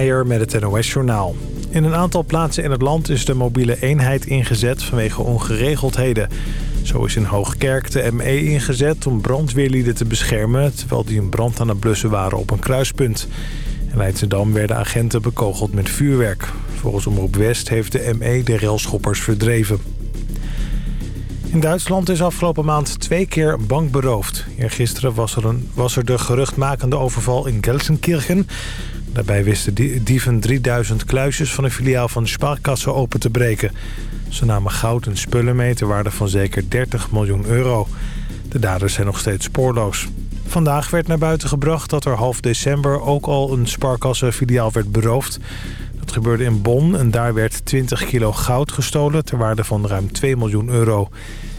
Met het NOS-journaal. In een aantal plaatsen in het land is de mobiele eenheid ingezet vanwege ongeregeldheden. Zo is in Hoogkerk de ME ingezet om brandweerlieden te beschermen... terwijl die een brand aan het blussen waren op een kruispunt. In Leidschendam werden agenten bekogeld met vuurwerk. Volgens Omroep West heeft de ME de railschoppers verdreven. In Duitsland is afgelopen maand twee keer bank beroofd. Gisteren was er, een, was er de geruchtmakende overval in Gelsenkirchen. Daarbij wisten dieven 3000 kluisjes van een filiaal van de Sparkasse open te breken. Ze namen goud en spullen mee ter waarde van zeker 30 miljoen euro. De daders zijn nog steeds spoorloos. Vandaag werd naar buiten gebracht dat er half december ook al een Sparkasse-filiaal werd beroofd. Dat gebeurde in Bonn en daar werd 20 kilo goud gestolen ter waarde van ruim 2 miljoen euro.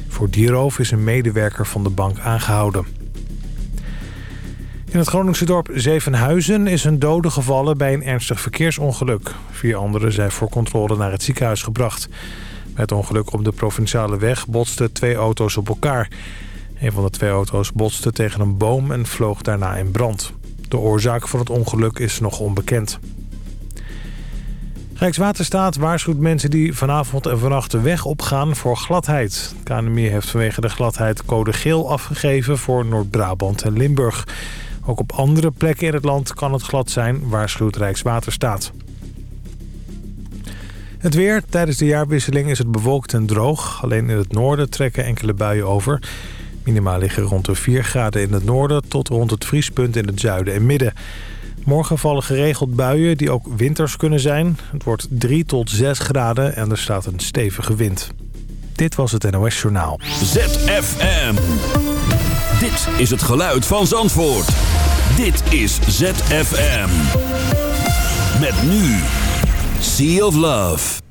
Voor die roof is een medewerker van de bank aangehouden. In het Groningse dorp Zevenhuizen is een dode gevallen bij een ernstig verkeersongeluk. Vier anderen zijn voor controle naar het ziekenhuis gebracht. Bij het ongeluk op de provinciale weg botsten twee auto's op elkaar. Een van de twee auto's botste tegen een boom en vloog daarna in brand. De oorzaak van het ongeluk is nog onbekend. Rijkswaterstaat waarschuwt mensen die vanavond en vannacht de weg opgaan voor gladheid. KNMI heeft vanwege de gladheid code geel afgegeven voor Noord-Brabant en Limburg. Ook op andere plekken in het land kan het glad zijn, waarschuwt Rijkswaterstaat. Het weer. Tijdens de jaarwisseling is het bewolkt en droog. Alleen in het noorden trekken enkele buien over. Minimaal liggen rond de 4 graden in het noorden tot rond het vriespunt in het zuiden en midden. Morgen vallen geregeld buien die ook winters kunnen zijn. Het wordt 3 tot 6 graden en er staat een stevige wind. Dit was het NOS Journaal. ZFM. Dit is het geluid van Zandvoort. Dit is ZFM. Met nu. Sea of Love.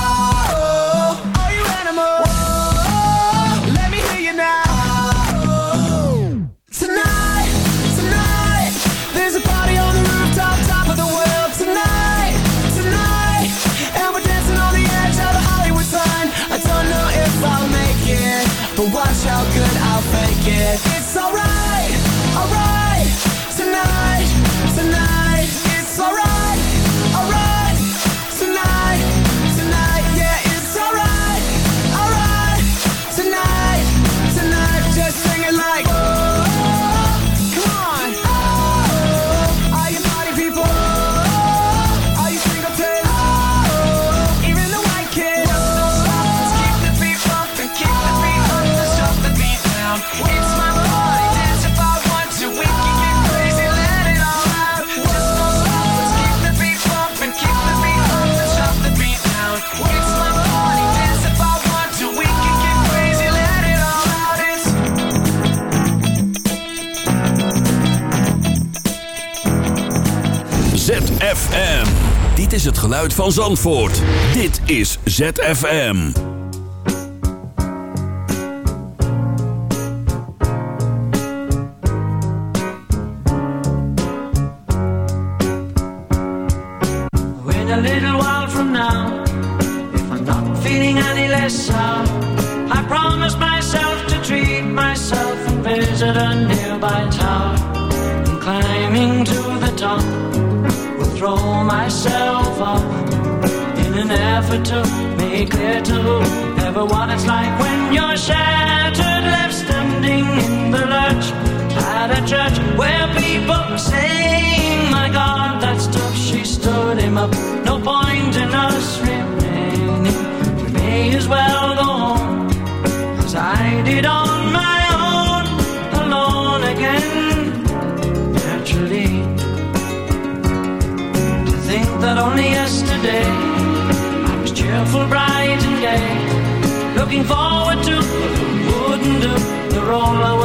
ZFM. Dit is het geluid van Zandvoort. Dit is ZFM.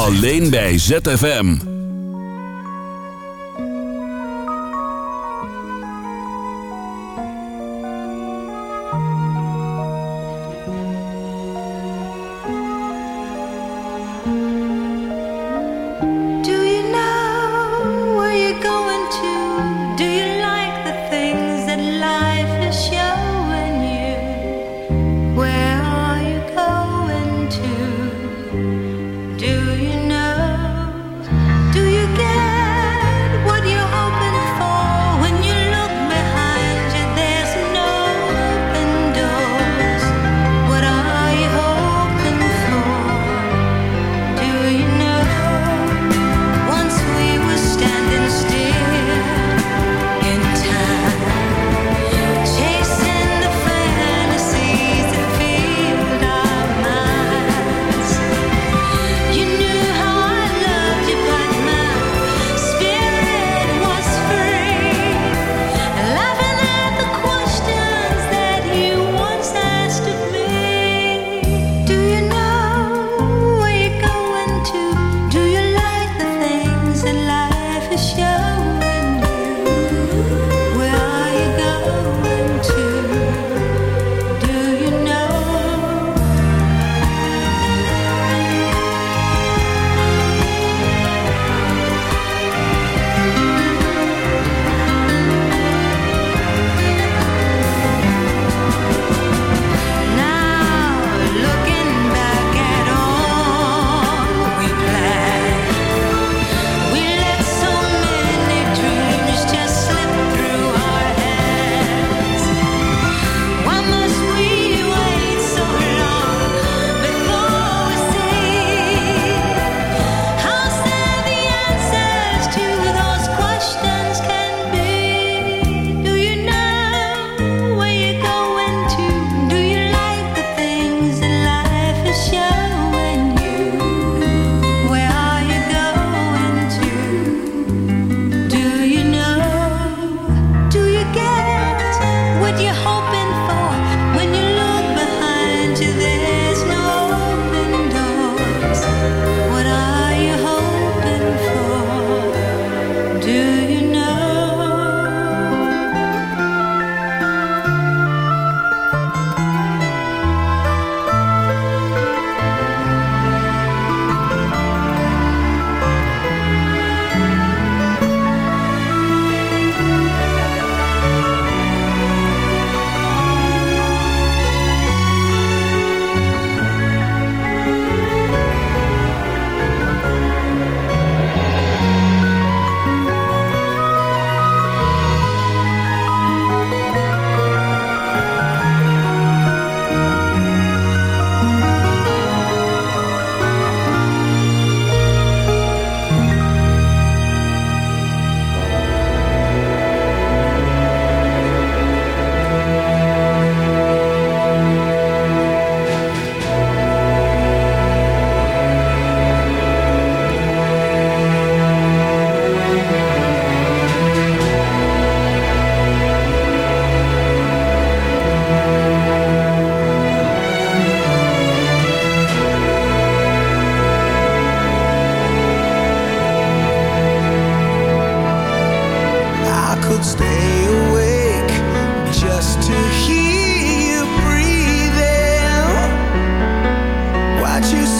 Alleen bij ZFM. got you.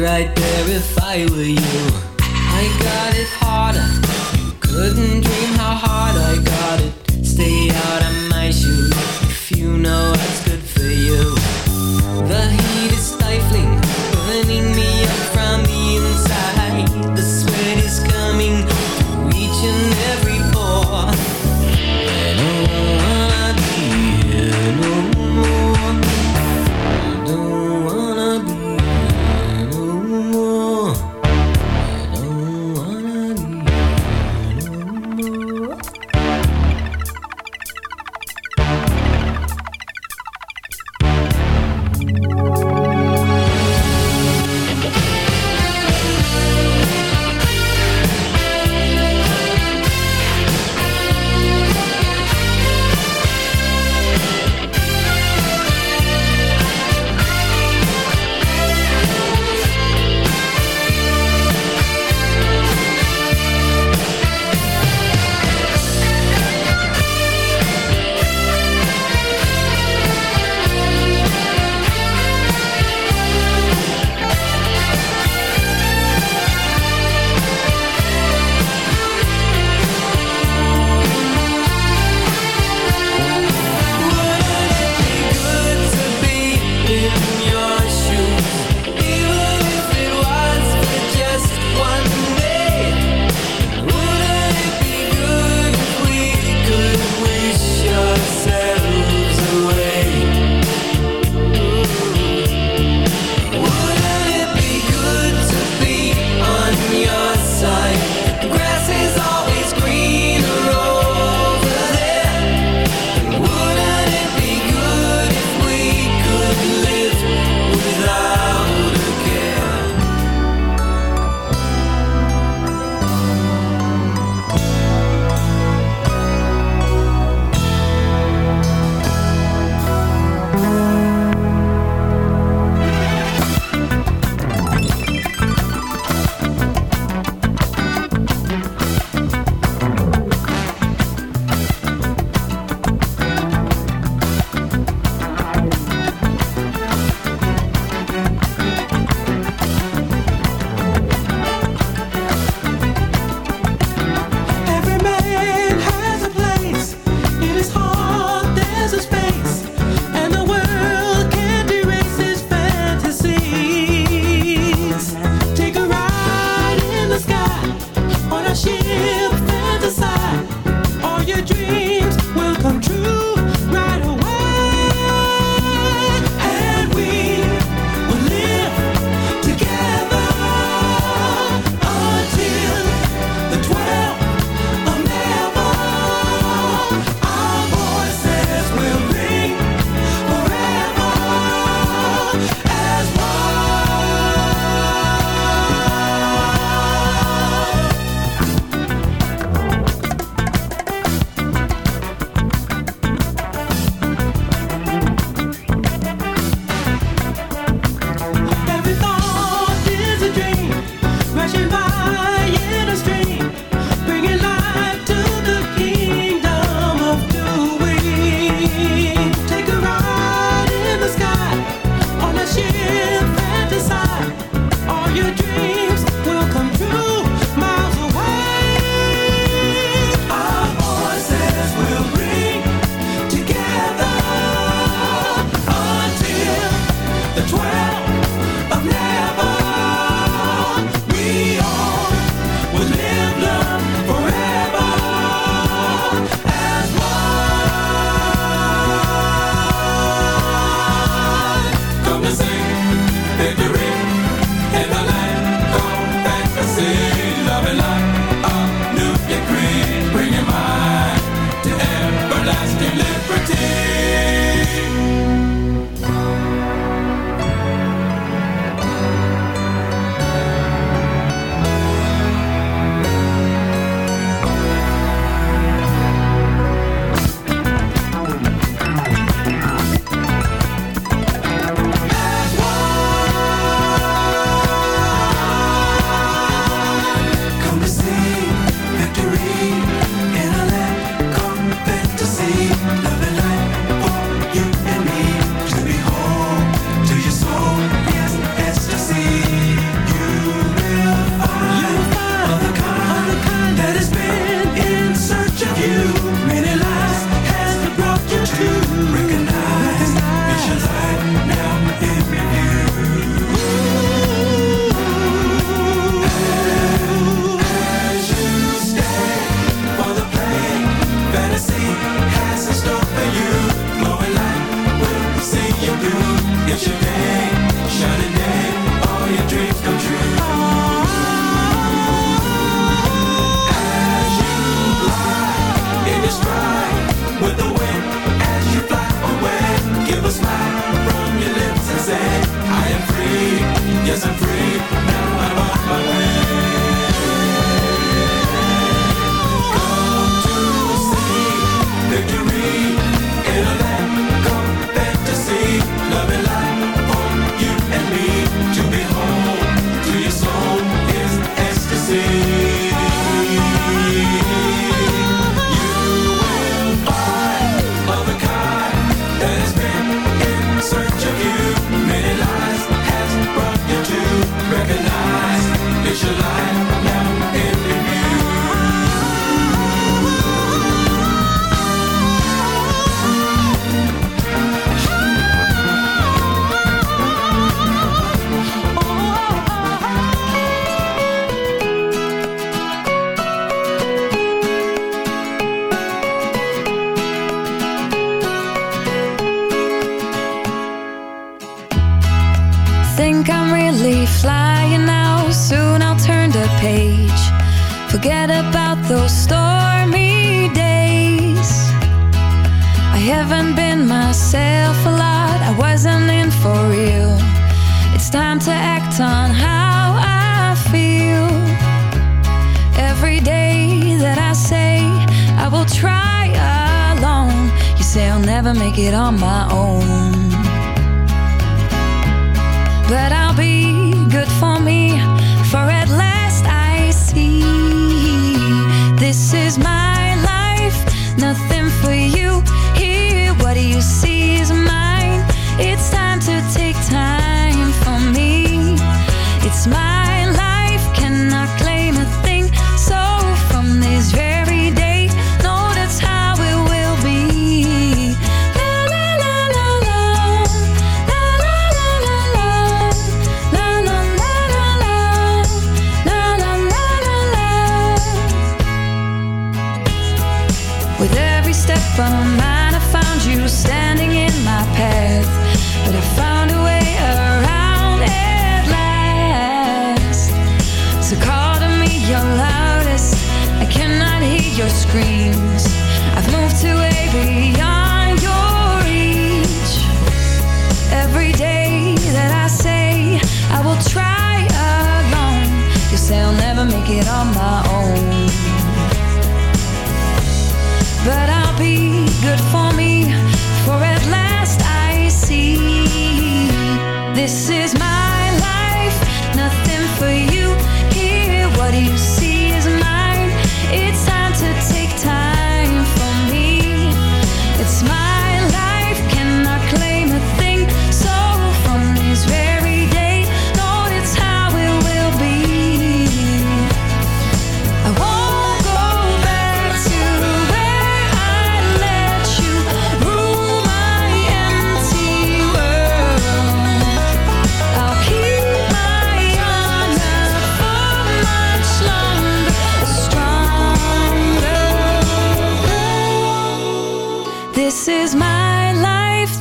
right there if I were you. I got it harder. You couldn't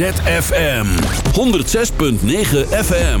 ZFM 106.9 FM.